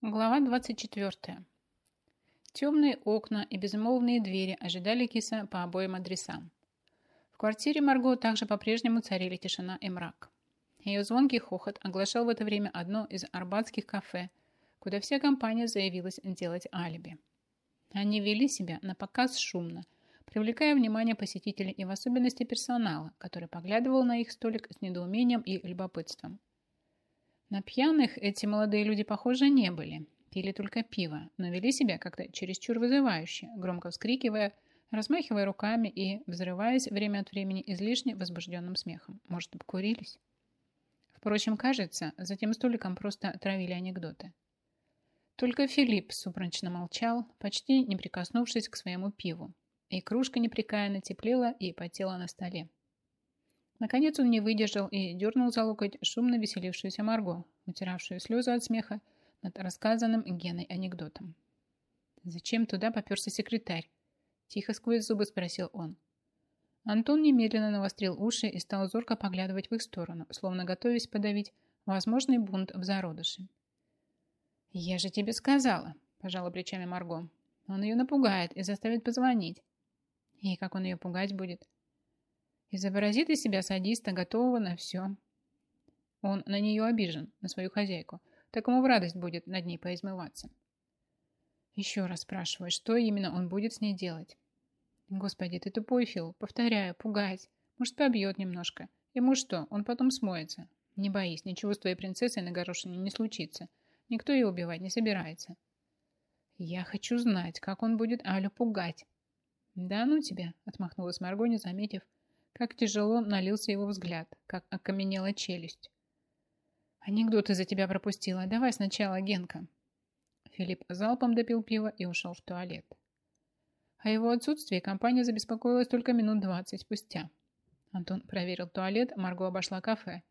Глава 24. Темные окна и безмолвные двери ожидали киса по обоим адресам. В квартире Марго также по-прежнему царили тишина и мрак. Ее звонкий хохот оглашал в это время одно из арбатских кафе, куда вся компания заявилась делать алиби. Они вели себя на показ шумно, привлекая внимание посетителей и в особенности персонала, который поглядывал на их столик с недоумением и любопытством. На пьяных эти молодые люди, похоже, не были. Пили только пиво, но вели себя как-то чересчур вызывающе, громко вскрикивая, размахивая руками и взрываясь время от времени излишне возбужденным смехом. Может, покурились? Впрочем, кажется, за тем столиком просто травили анекдоты. Только Филипп супранчно молчал, почти не прикоснувшись к своему пиву, и кружка непрекаянно теплела и потела на столе. Наконец он не выдержал и дернул за локоть шумно веселившуюся Марго, утиравшую слезы от смеха над рассказанным Геной анекдотом. «Зачем туда поперся секретарь?» Тихо сквозь зубы спросил он. Антон немедленно навострил уши и стал зорко поглядывать в их сторону, словно готовясь подавить возможный бунт в зародыше. «Я же тебе сказала», – пожала плечами Марго. «Он ее напугает и заставит позвонить». «И как он ее пугать будет?» Изобразит из себя садиста, готового на все. Он на нее обижен, на свою хозяйку. Так ему в радость будет над ней поизмываться. Еще раз спрашиваю, что именно он будет с ней делать? Господи, ты тупой, Фил. Повторяю, пугать. Может, побьет немножко. Ему что, он потом смоется. Не боись, ничего с твоей принцессой на горошине не случится. Никто ее убивать не собирается. Я хочу знать, как он будет Алю пугать. Да ну тебя, отмахнулась Марго, не заметив, как тяжело налился его взгляд, как окаменела челюсть. «Анекдоты за тебя пропустила. Давай сначала, Генка». Филипп залпом допил пиво и ушел в туалет. О его отсутствии компания забеспокоилась только минут двадцать спустя. Антон проверил туалет, Марго обошла кафе.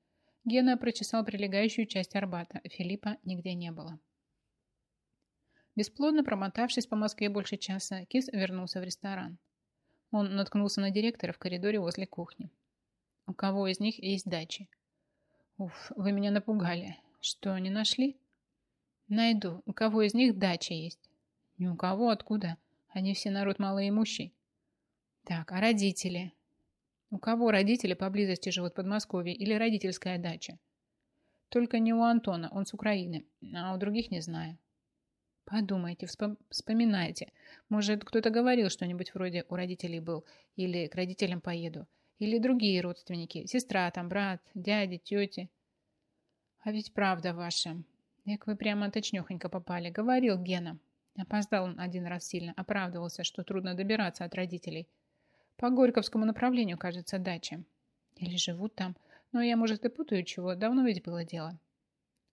Гена прочесал прилегающую часть Арбата. Филиппа нигде не было. Бесплодно промотавшись по Москве больше часа, Кис вернулся в ресторан. Он наткнулся на директора в коридоре возле кухни. У кого из них есть дачи? Уф, вы меня напугали. Что, не нашли? Найду. У кого из них дача есть? Ни у кого, откуда? Они все народ малоимущий. Так, а родители? У кого родители поблизости живут в Подмосковье или родительская дача? Только не у Антона, он с Украины, а у других не знаю. Подумайте, вспоминайте. Может, кто-то говорил что-нибудь вроде «у родителей был» или «к родителям поеду». Или другие родственники. Сестра там, брат, дяди, тети. А ведь правда ваша. Как вы прямо точнехонько попали. Говорил Гена. Опоздал он один раз сильно. Оправдывался, что трудно добираться от родителей. По Горьковскому направлению, кажется, дача. Или живут там. Но я, может, и путаю чего. Давно ведь было дело.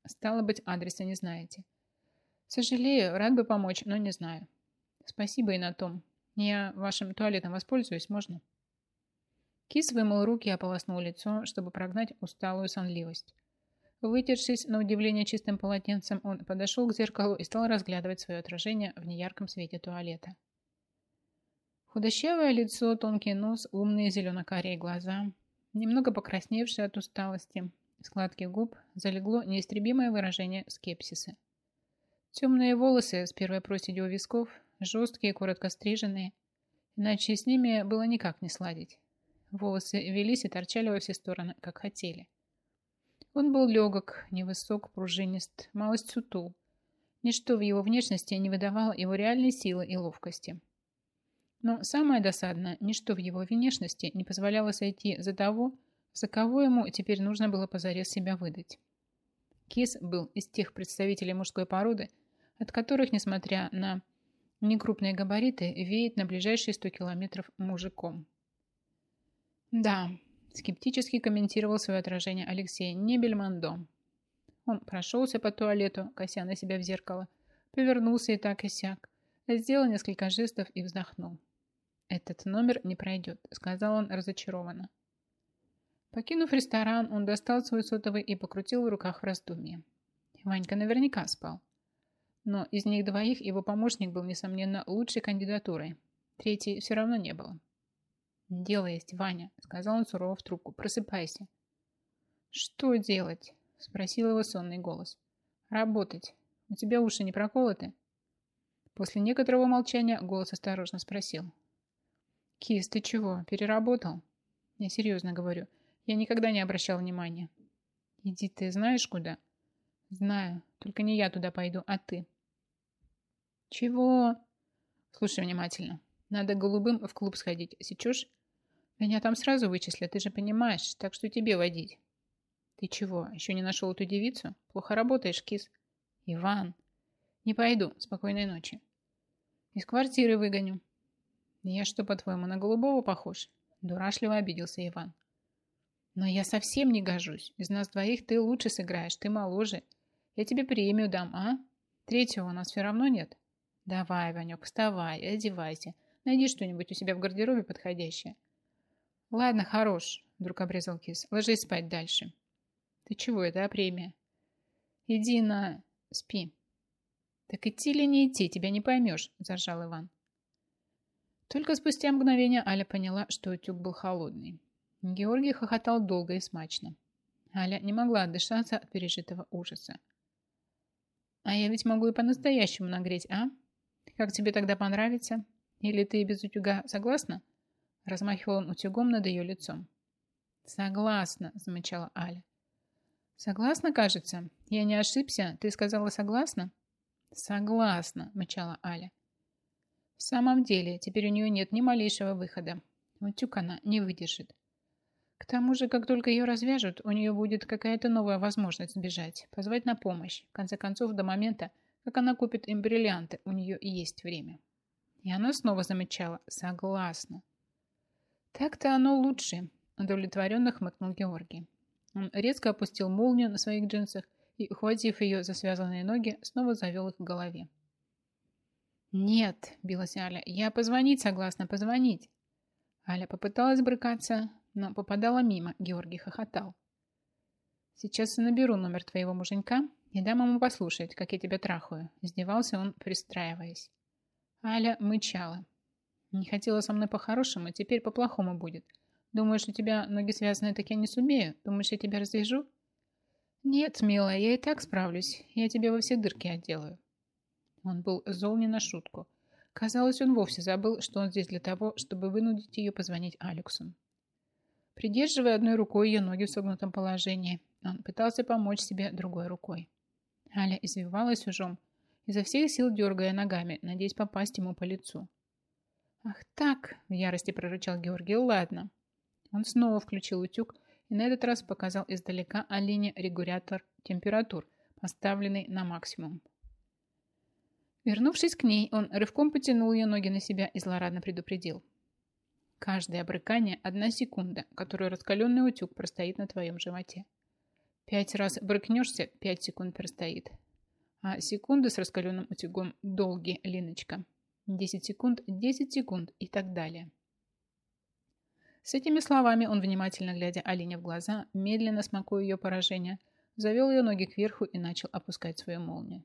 Стало быть, адреса не знаете. Сожалею, рад бы помочь, но не знаю. Спасибо и на том. Я вашим туалетом воспользуюсь, можно? Кис вымыл руки и ополоснул лицо, чтобы прогнать усталую сонливость. Вытершись на удивление чистым полотенцем, он подошел к зеркалу и стал разглядывать свое отражение в неярком свете туалета. Худощавое лицо, тонкий нос, умные зелено-карие глаза, немного покрасневшие от усталости, складки губ, залегло неистребимое выражение скепсиса. Темные волосы с первой проседью у висков, жесткие, коротко стриженные, иначе с ними было никак не сладить. Волосы велись и торчали во все стороны, как хотели. Он был легок, невысок, пружинист, малость сутул. Ничто в его внешности не выдавало его реальной силы и ловкости. Но самое досадное, ничто в его внешности не позволяло сойти за того, за кого ему теперь нужно было позарез себя выдать. Кис был из тех представителей мужской породы, от которых, несмотря на некрупные габариты, веет на ближайшие 100 километров мужиком. Да, скептически комментировал свое отражение Алексей, не Бельмондо. Он прошелся по туалету, кося на себя в зеркало, повернулся и так и сяк, сделал несколько жестов и вздохнул. «Этот номер не пройдет», — сказал он разочарованно. Покинув ресторан, он достал свой сотовый и покрутил в руках в раздумье. Ванька наверняка спал. Но из них двоих его помощник был, несомненно, лучшей кандидатурой. Третьей все равно не было. «Дело есть, Ваня», — сказал он сурово в трубку. «Просыпайся». «Что делать?» — спросил его сонный голос. «Работать. У тебя уши не проколоты?» После некоторого молчания голос осторожно спросил. «Кис, ты чего, переработал?» «Я серьезно говорю. Я никогда не обращал внимания». «Иди ты знаешь куда?» «Знаю. Только не я туда пойду, а ты». «Чего?» «Слушай внимательно. Надо голубым в клуб сходить. Сечешь?» «Меня там сразу вычислят, ты же понимаешь. Так что тебе водить». «Ты чего, еще не нашел эту девицу? Плохо работаешь, кис». «Иван». «Не пойду. Спокойной ночи». «Из квартиры выгоню». «Я что, по-твоему, на голубого похож?» Дурашливо обиделся Иван. «Но я совсем не гожусь. Из нас двоих ты лучше сыграешь, ты моложе. Я тебе премию дам, а? Третьего у нас все равно нет». «Давай, Ванек, вставай, одевайся. Найди что-нибудь у себя в гардеробе подходящее». «Ладно, хорош», — вдруг обрезал кис. «Ложись спать дальше». «Ты чего это, а премия?» «Иди на... спи». «Так идти или не идти, тебя не поймешь», – заржал Иван. Только спустя мгновение Аля поняла, что утюг был холодный. Георгий хохотал долго и смачно. Аля не могла отдышаться от пережитого ужаса. «А я ведь могу и по-настоящему нагреть, а? Как тебе тогда понравится? Или ты без утюга согласна?» Размахивал он утюгом над ее лицом. «Согласна», – замечала Аля. «Согласна, кажется? Я не ошибся? Ты сказала согласна?» «Согласна», – мычала Аля. В самом деле, теперь у нее нет ни малейшего выхода. Утюг она не выдержит. К тому же, как только ее развяжут, у нее будет какая-то новая возможность сбежать, позвать на помощь. В конце концов, до момента, как она купит им бриллианты, у нее и есть время. И она снова замечала «согласна». «Так-то оно лучше», – удовлетворенно хмыкнул Георгий. Он резко опустил молнию на своих джинсах и, ухватив ее за связанные ноги, снова завел их в голове. «Нет», – билась Аля, – «я позвонить согласна, позвонить». Аля попыталась брыкаться, но попадала мимо, Георгий хохотал. «Сейчас наберу номер твоего муженька и дам ему послушать, как я тебя трахаю», – издевался он, пристраиваясь. Аля мычала. «Не хотела со мной по-хорошему, теперь по-плохому будет. Думаешь, у тебя ноги связаны, так я не сумею? Думаешь, я тебя развяжу?» «Нет, милая, я и так справлюсь. Я тебе во все дырки отделаю». Он был зол не на шутку. Казалось, он вовсе забыл, что он здесь для того, чтобы вынудить ее позвонить Алексу. Придерживая одной рукой ее ноги в согнутом положении, он пытался помочь себе другой рукой. Аля извивалась ужом, изо всех сил дергая ногами, надеясь попасть ему по лицу. «Ах так!» – в ярости прорычал Георгий. «Ладно». Он снова включил утюг и на этот раз показал издалека Алине регулятор температур, поставленный на максимум. Вернувшись к ней, он рывком потянул ее ноги на себя и злорадно предупредил. Каждое обрыкание – одна секунда, которую раскаленный утюг простоит на твоем животе. Пять раз брыкнешься – пять секунд простоит. А секунды с раскаленным утюгом – долгие, Линочка. Десять секунд – десять секунд и так далее. С этими словами он, внимательно глядя Алине в глаза, медленно смакуя ее поражение, завел ее ноги кверху и начал опускать свою молнию.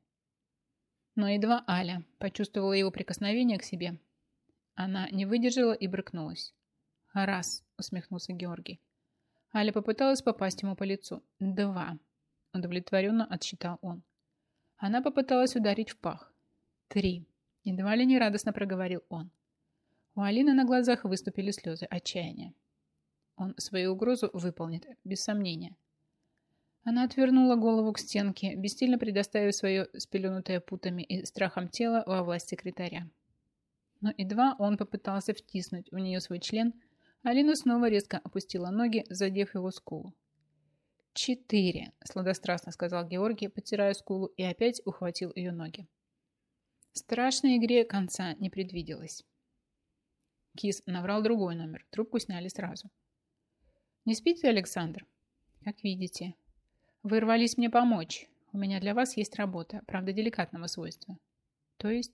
Но едва Аля почувствовала его прикосновение к себе, она не выдержала и брыкнулась. «Раз», — усмехнулся Георгий. Аля попыталась попасть ему по лицу. «Два», — удовлетворенно отсчитал он. Она попыталась ударить в пах. «Три», — едва ли не радостно проговорил он. У Алины на глазах выступили слезы отчаяния. Он свою угрозу выполнит, без сомнения. Она отвернула голову к стенке, бесстильно предоставив свое спеленутое путами и страхом тело во власть секретаря. Но едва он попытался втиснуть в нее свой член, Алина снова резко опустила ноги, задев его скулу. «Четыре», — сладострастно сказал Георгий, потирая скулу, и опять ухватил ее ноги. Страшной игре конца не предвиделось. Кис наврал другой номер. Трубку сняли сразу. «Не спите, Александр?» «Как видите. Вы рвались мне помочь. У меня для вас есть работа, правда, деликатного свойства». «То есть?»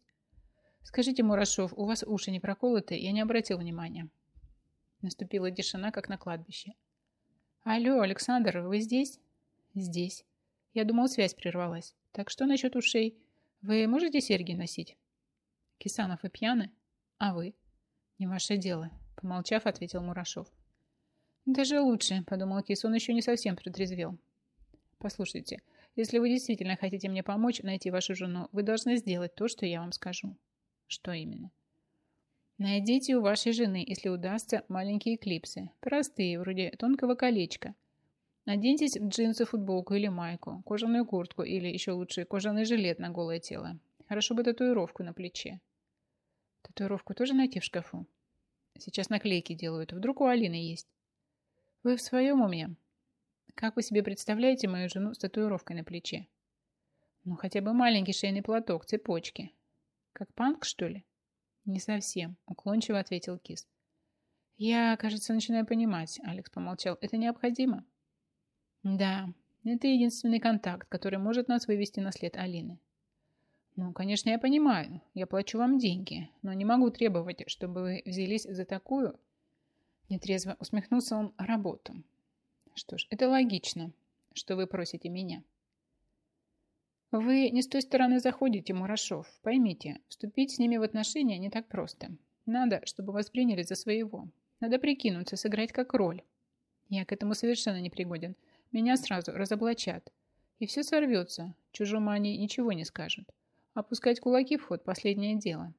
«Скажите, Мурашов, у вас уши не проколоты? Я не обратил внимания». Наступила тишина, как на кладбище. «Алло, Александр, вы здесь?» «Здесь. Я думал, связь прервалась. Так что насчет ушей? Вы можете серьги носить?» «Кисанов, вы пьяны? А вы?» «Не ваше дело», — помолчав, ответил Мурашов. «Даже лучше», — подумал Кис, — он еще не совсем протрезвел. «Послушайте, Если вы действительно хотите мне помочь найти вашу жену, вы должны сделать то, что я вам скажу. Что именно? Найдите у вашей жены, если удастся, маленькие клипсы. Простые, вроде тонкого колечка. Наденьтесь в джинсы, футболку или майку, кожаную куртку или, еще лучше, кожаный жилет на голое тело. Хорошо бы татуировку на плече. Татуировку тоже найти в шкафу? Сейчас наклейки делают. Вдруг у Алины есть. Вы в своем уме? Как вы себе представляете мою жену с татуировкой на плече? Ну, хотя бы маленький шейный платок, цепочки. Как панк, что ли? «Не совсем», — уклончиво ответил Кис. «Я, кажется, начинаю понимать», — Алекс помолчал. «Это необходимо?» «Да, это единственный контакт, который может нас вывести на след Алины». «Ну, конечно, я понимаю. Я плачу вам деньги, но не могу требовать, чтобы вы взялись за такую...» Нетрезво усмехнулся он работу. «Что ж, это логично, что вы просите меня». Вы не с той стороны заходите, Мурашов. Поймите, вступить с ними в отношения не так просто. Надо, чтобы вас приняли за своего. Надо прикинуться, сыграть как роль. Я к этому совершенно не пригоден. Меня сразу разоблачат. И все сорвется. Чужому они ничего не скажут. Опускать кулаки в ход – последнее дело.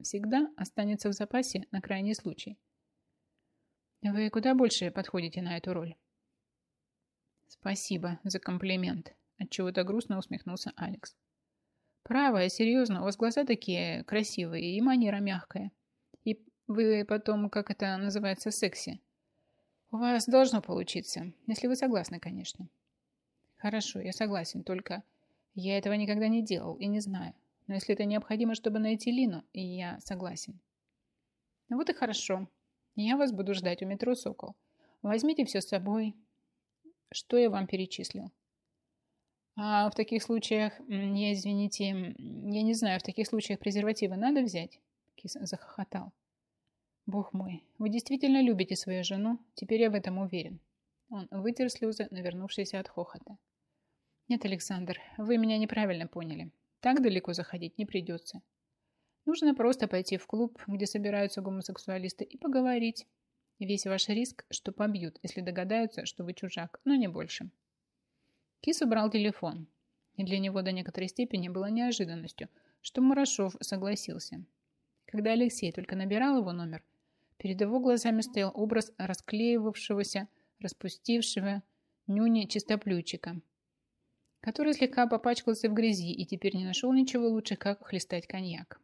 Всегда останется в запасе на крайний случай. Вы куда больше подходите на эту роль? Спасибо за комплимент. Отчего-то грустно усмехнулся Алекс. Право, серьезно, у вас глаза такие красивые и манера мягкая. И вы потом, как это называется, секси. У вас должно получиться, если вы согласны, конечно. Хорошо, я согласен, только я этого никогда не делал и не знаю. Но если это необходимо, чтобы найти Лину, и я согласен. Вот и хорошо. Я вас буду ждать у метро «Сокол». Возьмите все с собой. Что я вам перечислил? А в таких случаях, я, извините, я не знаю, в таких случаях презервативы надо взять? Кис захохотал. Бог мой, вы действительно любите свою жену, теперь я в этом уверен. Он вытер слезы, навернувшиеся от хохота. Нет, Александр, вы меня неправильно поняли. Так далеко заходить не придется. Нужно просто пойти в клуб, где собираются гомосексуалисты, и поговорить. Весь ваш риск, что побьют, если догадаются, что вы чужак, но не больше. Кис убрал телефон. И для него до некоторой степени было неожиданностью, что Мурашов согласился. Когда Алексей только набирал его номер, перед его глазами стоял образ расклеивавшегося, распустившего нюни чистоплючика, который слегка попачкался в грязи и теперь не нашел ничего лучше, как хлестать коньяк.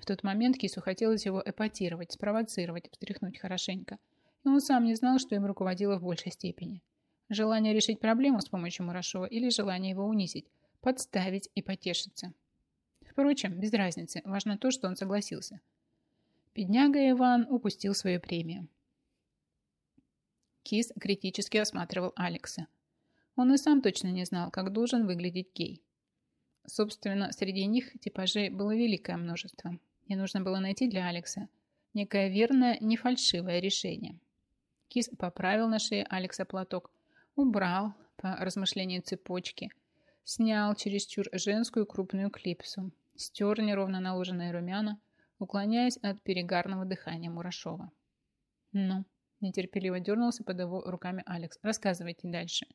В тот момент Кису хотелось его эпатировать, спровоцировать, встряхнуть хорошенько. И он сам не знал, что им руководило в большей степени – Желание решить проблему с помощью Мурашова или желание его унизить, подставить и потешиться. Впрочем, без разницы, важно то, что он согласился. Бедняга Иван упустил свою премию. Кис критически осматривал Алекса. Он и сам точно не знал, как должен выглядеть гей. Собственно, среди них типажей было великое множество. И нужно было найти для Алекса некое верное, не фальшивое решение. Кис поправил на шее Алекса платок, Убрал, по размышлению цепочки. Снял чересчур женскую крупную клипсу. Стер неровно наложенные румяна, уклоняясь от перегарного дыхания Мурашова. «Ну?» – нетерпеливо дернулся под его руками Алекс. «Рассказывайте дальше».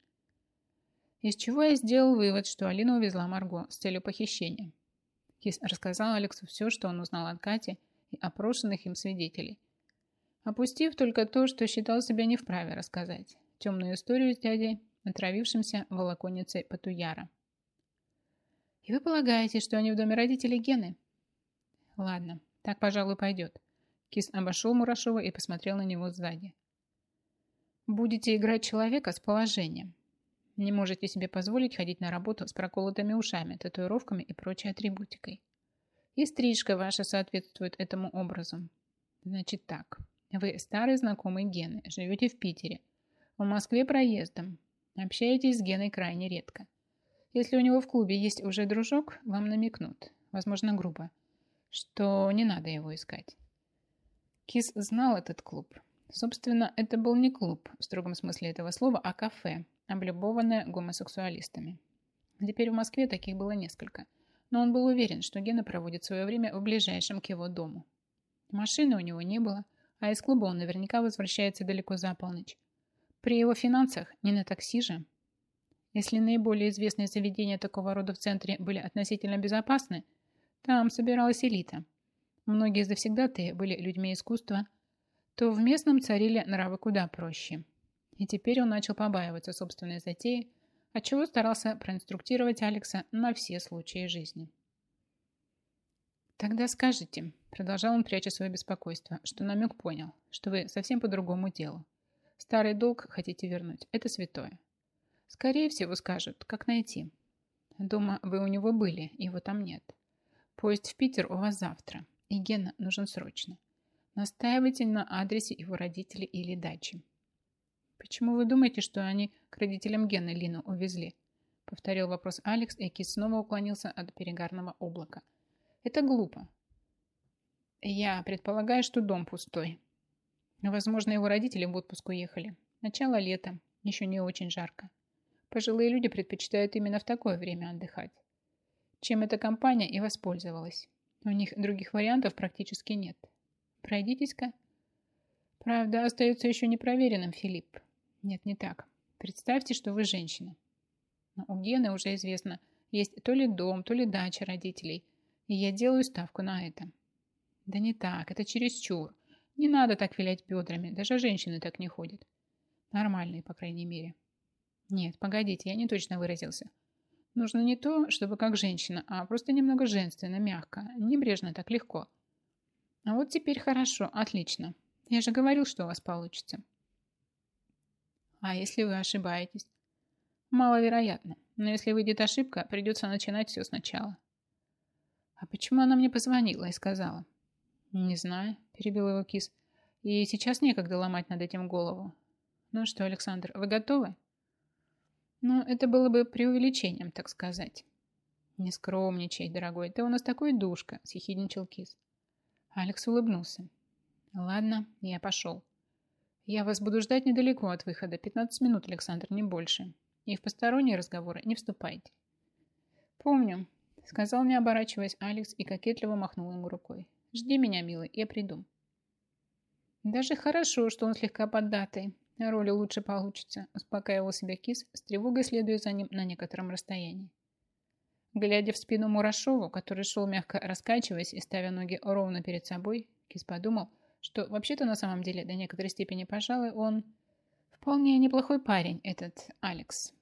Из чего я сделал вывод, что Алина увезла Марго с целью похищения. Кис рассказал Алексу все, что он узнал от Кати и опрошенных им свидетелей. Опустив только то, что считал себя не вправе рассказать темную историю с дядей, отравившимся волоконницей Патуяра. И вы полагаете, что они в доме родителей Гены? Ладно, так, пожалуй, пойдет. Кис обошел Мурашова и посмотрел на него сзади. Будете играть человека с положением. Не можете себе позволить ходить на работу с проколотыми ушами, татуировками и прочей атрибутикой. И стрижка ваша соответствует этому образу. Значит так, вы старый знакомый Гены, живете в Питере, в Москве проездом. Общаетесь с Геной крайне редко. Если у него в клубе есть уже дружок, вам намекнут, возможно, грубо, что не надо его искать. Кис знал этот клуб. Собственно, это был не клуб в строгом смысле этого слова, а кафе, облюбованное гомосексуалистами. Теперь в Москве таких было несколько, но он был уверен, что Гена проводит свое время в ближайшем к его дому. Машины у него не было, а из клуба он наверняка возвращается далеко за полночь. При его финансах не на такси же. Если наиболее известные заведения такого рода в центре были относительно безопасны, там собиралась элита. Многие завсегдатые были людьми искусства, то в местном царили нравы куда проще. И теперь он начал побаиваться собственной затеи, отчего старался проинструктировать Алекса на все случаи жизни. «Тогда скажите», — продолжал он, пряча свое беспокойство, что намек понял, что вы совсем по другому делу. Старый долг хотите вернуть. Это святое. Скорее всего, скажут, как найти. Дома вы у него были, его там нет. Поезд в Питер у вас завтра, и Гена нужен срочно. Настаивайте на адресе его родителей или дачи. Почему вы думаете, что они к родителям Гены Лину увезли? Повторил вопрос Алекс, и Кис снова уклонился от перегарного облака. Это глупо. Я предполагаю, что дом пустой. Возможно, его родители в отпуск уехали. Начало лета, еще не очень жарко. Пожилые люди предпочитают именно в такое время отдыхать. Чем эта компания и воспользовалась. У них других вариантов практически нет. Пройдитесь-ка. Правда, остается еще непроверенным, Филипп. Нет, не так. Представьте, что вы женщина. Но у Гены уже известно, есть то ли дом, то ли дача родителей. И я делаю ставку на это. Да не так, это чересчур. Не надо так вилять бедрами, даже женщины так не ходят. Нормальные, по крайней мере. Нет, погодите, я не точно выразился. Нужно не то, чтобы как женщина, а просто немного женственно, мягко, небрежно, так легко. А вот теперь хорошо, отлично. Я же говорил, что у вас получится. А если вы ошибаетесь? Маловероятно. Но если выйдет ошибка, придется начинать все сначала. А почему она мне позвонила и сказала? Не знаю, перебил его кис. И сейчас некогда ломать над этим голову. Ну что, Александр, вы готовы? Но это было бы преувеличением, так сказать. Не скромничай, дорогой, ты у нас такой душка, съехидничал кис. Алекс улыбнулся. Ладно, я пошел. Я вас буду ждать недалеко от выхода. 15 минут, Александр, не больше. И в посторонние разговоры не вступайте. Помню, сказал, не оборачиваясь Алекс и кокетливо махнул ему рукой. Жди меня, милый, я приду. Даже хорошо, что он слегка поддатый. Роли лучше получится, успокаивал себя кис, с тревогой следуя за ним на некотором расстоянии. Глядя в спину Мурашову, который шел мягко раскачиваясь и ставя ноги ровно перед собой, кис подумал, что вообще-то на самом деле до некоторой степени, пожалуй, он вполне неплохой парень, этот Алекс.